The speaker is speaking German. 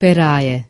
bereue